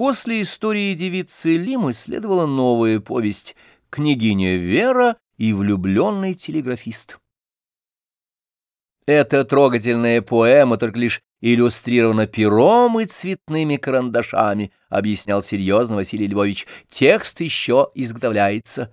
После истории девицы Лимы следовала новая повесть «Княгиня Вера и влюбленный телеграфист». Эта трогательная поэма только лишь иллюстрирована пером и цветными карандашами, объяснял серьезно Василий Львович. Текст еще изготовляется.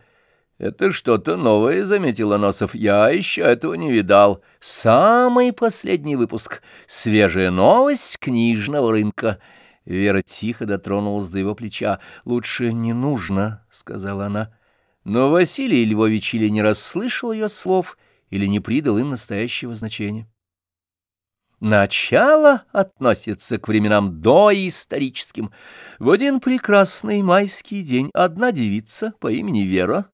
«Это что-то новое», — заметил Носов. «Я еще этого не видал. Самый последний выпуск. Свежая новость книжного рынка». Вера тихо дотронулась до его плеча. «Лучше не нужно», — сказала она. Но Василий Львович или не расслышал ее слов, или не придал им настоящего значения. Начало относится к временам доисторическим. В один прекрасный майский день одна девица по имени Вера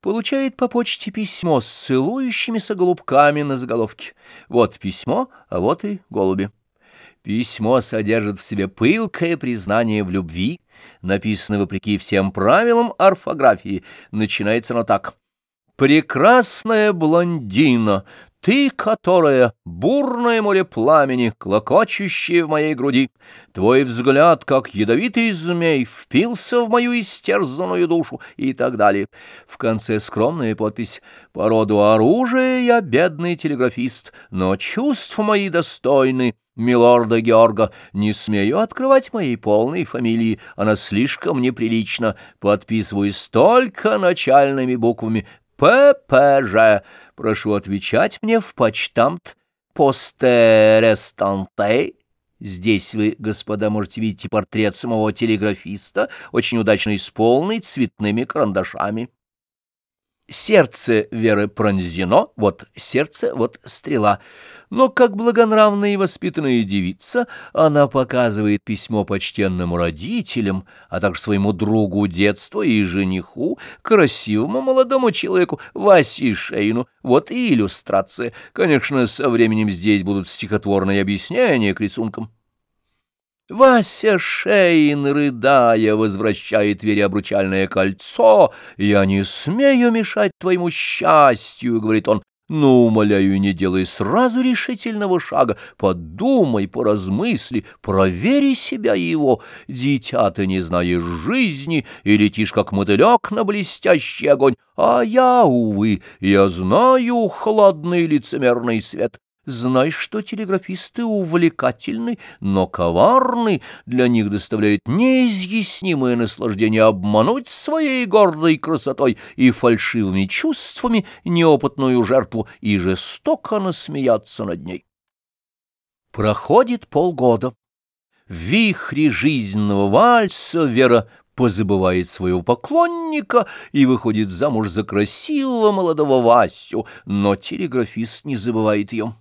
получает по почте письмо с целующимися голубками на заголовке. Вот письмо, а вот и голуби. Письмо содержит в себе пылкое признание в любви, написано вопреки всем правилам орфографии. Начинается оно так. «Прекрасная блондина, ты, которая бурное море пламени, клокочущее в моей груди, твой взгляд, как ядовитый змей, впился в мою истерзанную душу и так далее. В конце скромная подпись «По роду оружия я бедный телеграфист, но чувства мои достойны». Милорда Георга, не смею открывать моей полной фамилии, она слишком неприлична. Подписываюсь только начальными буквами ППЖ. Прошу отвечать мне в почтамт постерестанте. Здесь вы, господа, можете видеть портрет самого телеграфиста, очень удачно исполненный цветными карандашами. Сердце Веры пронзено, вот сердце, вот стрела. Но как благонравная и воспитанная девица, она показывает письмо почтенным родителям, а также своему другу детства и жениху, красивому молодому человеку Васе Шейну. Вот и иллюстрация. Конечно, со временем здесь будут стихотворные объяснения к рисункам. Вася Шейн, рыдая, возвращает Вере обручальное кольцо. «Я не смею мешать твоему счастью», — говорит он. «Но, умоляю, не делай сразу решительного шага. Подумай, поразмысли, провери себя и его. Дитя, ты не знаешь жизни и летишь, как мотылек на блестящий огонь. А я, увы, я знаю хладный лицемерный свет». Знай, что телеграфисты увлекательны, но коварны, для них доставляет неизъяснимое наслаждение обмануть своей гордой красотой и фальшивыми чувствами неопытную жертву и жестоко насмеяться над ней. Проходит полгода. В вихре жизненного вальса Вера позабывает своего поклонника и выходит замуж за красивого молодого Васю, но телеграфист не забывает ее.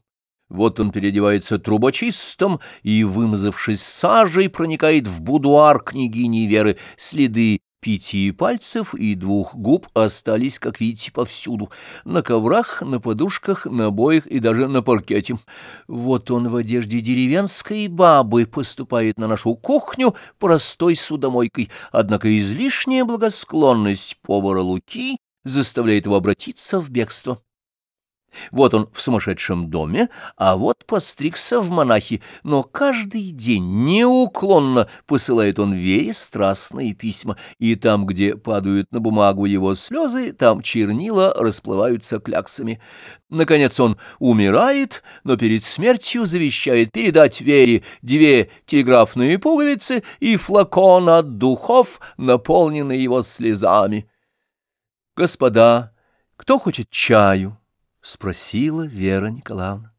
Вот он переодевается трубочистом и, вымазавшись сажей, проникает в будуар княгини Веры. Следы пяти пальцев и двух губ остались, как видите, повсюду. На коврах, на подушках, на обоях и даже на паркете. Вот он в одежде деревенской бабы поступает на нашу кухню простой судомойкой. Однако излишняя благосклонность повара Луки заставляет его обратиться в бегство. Вот он в сумасшедшем доме, а вот постригся в монахи, но каждый день неуклонно посылает он Вере страстные письма, и там, где падают на бумагу его слезы, там чернила расплываются кляксами. Наконец он умирает, но перед смертью завещает передать Вере две телеграфные пуговицы и флакон от духов, наполненный его слезами. «Господа, кто хочет чаю?» — спросила Вера Николаевна.